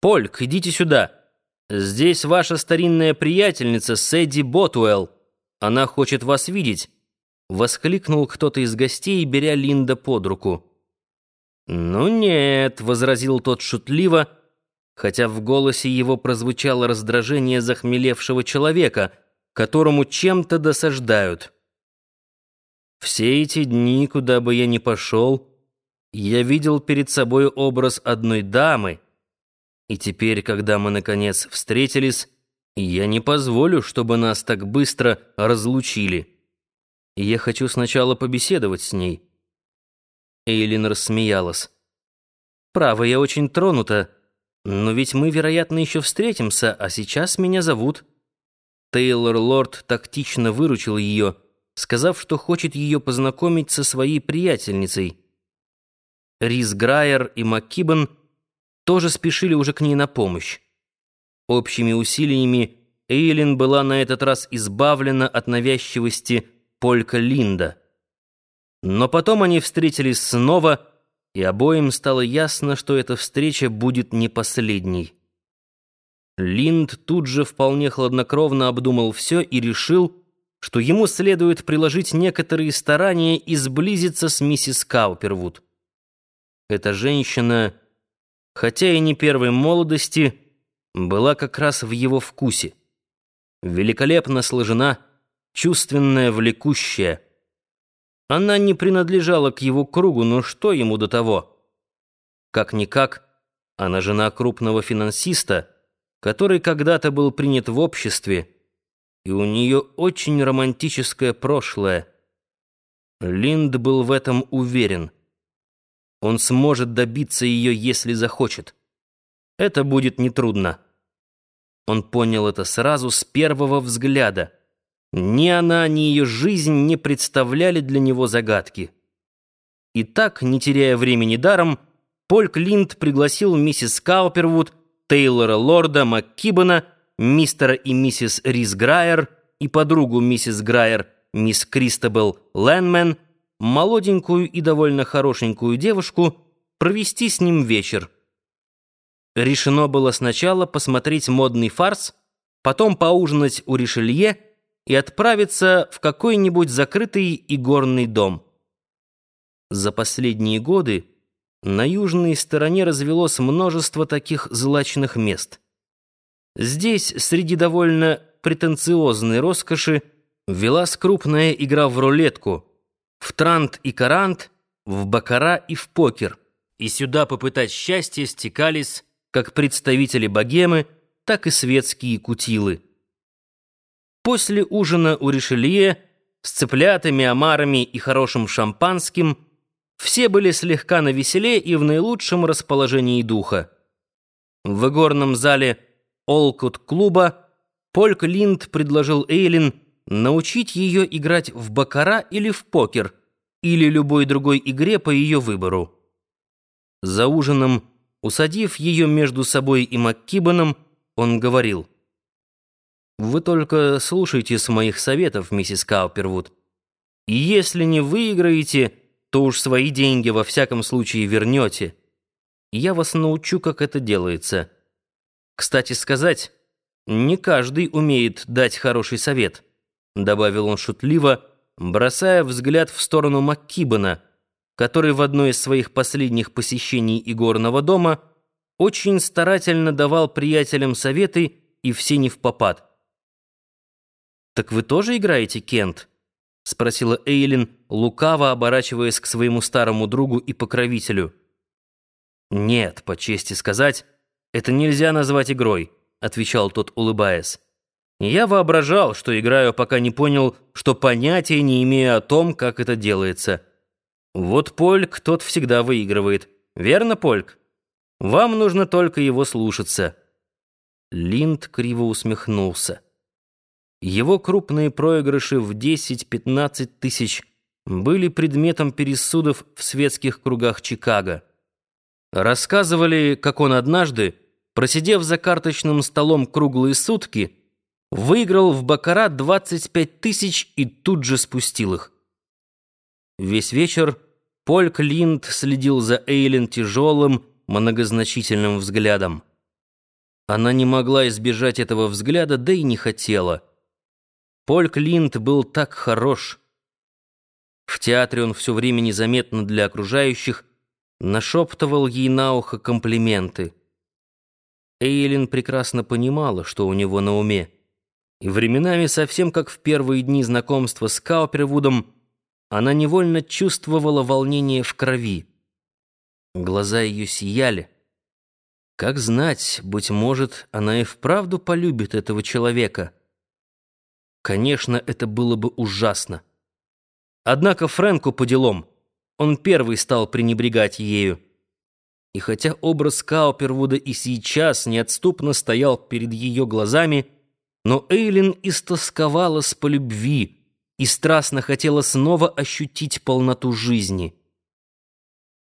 «Польк, идите сюда. Здесь ваша старинная приятельница Сэдди Ботуэлл. Она хочет вас видеть», — воскликнул кто-то из гостей, беря Линда под руку. «Ну нет», — возразил тот шутливо, хотя в голосе его прозвучало раздражение захмелевшего человека, которому чем-то досаждают. «Все эти дни, куда бы я ни пошел, я видел перед собой образ одной дамы, и теперь, когда мы, наконец, встретились, я не позволю, чтобы нас так быстро разлучили. Я хочу сначала побеседовать с ней». Эйлин рассмеялась. «Право, я очень тронута, но ведь мы, вероятно, еще встретимся, а сейчас меня зовут». Тейлор Лорд тактично выручил ее, сказав, что хочет ее познакомить со своей приятельницей. Рис Грайер и МакКибен тоже спешили уже к ней на помощь. Общими усилиями Эйлин была на этот раз избавлена от навязчивости Полька Линда. Но потом они встретились снова, и обоим стало ясно, что эта встреча будет не последней. Линд тут же вполне хладнокровно обдумал все и решил, что ему следует приложить некоторые старания и сблизиться с миссис Каупервуд. Эта женщина, хотя и не первой молодости, была как раз в его вкусе. Великолепно сложена, чувственная, влекущая. Она не принадлежала к его кругу, но что ему до того? Как-никак, она жена крупного финансиста, который когда-то был принят в обществе, и у нее очень романтическое прошлое. Линд был в этом уверен. Он сможет добиться ее, если захочет. Это будет нетрудно. Он понял это сразу с первого взгляда. Ни она, ни ее жизнь не представляли для него загадки. И так, не теряя времени даром, Поль Клинт пригласил миссис Каупервуд, Тейлора Лорда, МакКибана, мистера и миссис Рис Грайер и подругу миссис Грайер, мисс Кристабел Лэнмен, молоденькую и довольно хорошенькую девушку, провести с ним вечер. Решено было сначала посмотреть модный фарс, потом поужинать у Ришелье и отправиться в какой-нибудь закрытый игорный дом. За последние годы на южной стороне развелось множество таких злачных мест. Здесь, среди довольно претенциозной роскоши, велась крупная игра в рулетку, в трант и карант, в бакара и в покер. И сюда попытать счастье стекались как представители богемы, так и светские кутилы. После ужина у Ришелье с цыплятами, омарами и хорошим шампанским все были слегка навеселе и в наилучшем расположении духа. В игорном зале Олкут-клуба Польк Линд предложил Эйлин научить ее играть в бакара или в покер, или любой другой игре по ее выбору. За ужином, усадив ее между собой и МакКибаном, он говорил — вы только слушайтесь моих советов, миссис Каупервуд. И если не выиграете, то уж свои деньги во всяком случае вернете. Я вас научу, как это делается. Кстати сказать, не каждый умеет дать хороший совет, добавил он шутливо, бросая взгляд в сторону МакКибана, который в одно из своих последних посещений игорного дома очень старательно давал приятелям советы и все не в попад. «Так вы тоже играете, Кент?» — спросила Эйлин, лукаво оборачиваясь к своему старому другу и покровителю. «Нет, по чести сказать, это нельзя назвать игрой», — отвечал тот, улыбаясь. «Я воображал, что играю, пока не понял, что понятия не имею о том, как это делается. Вот Польк тот всегда выигрывает. Верно, Польк? Вам нужно только его слушаться». Линд криво усмехнулся. Его крупные проигрыши в 10-15 тысяч были предметом пересудов в светских кругах Чикаго. Рассказывали, как он однажды, просидев за карточным столом круглые сутки, выиграл в бакара 25 тысяч и тут же спустил их. Весь вечер Поль Клинт следил за Эйлен тяжелым, многозначительным взглядом. Она не могла избежать этого взгляда, да и не хотела. Поль Клинт был так хорош. В театре он все время незаметно для окружающих нашептывал ей на ухо комплименты. Эйлин прекрасно понимала, что у него на уме. И временами, совсем как в первые дни знакомства с Каупервудом, она невольно чувствовала волнение в крови. Глаза ее сияли. Как знать, быть может, она и вправду полюбит этого человека. Конечно, это было бы ужасно. Однако Фрэнку по делам. Он первый стал пренебрегать ею. И хотя образ Каупервуда и сейчас неотступно стоял перед ее глазами, но Эйлин истосковалась по любви и страстно хотела снова ощутить полноту жизни —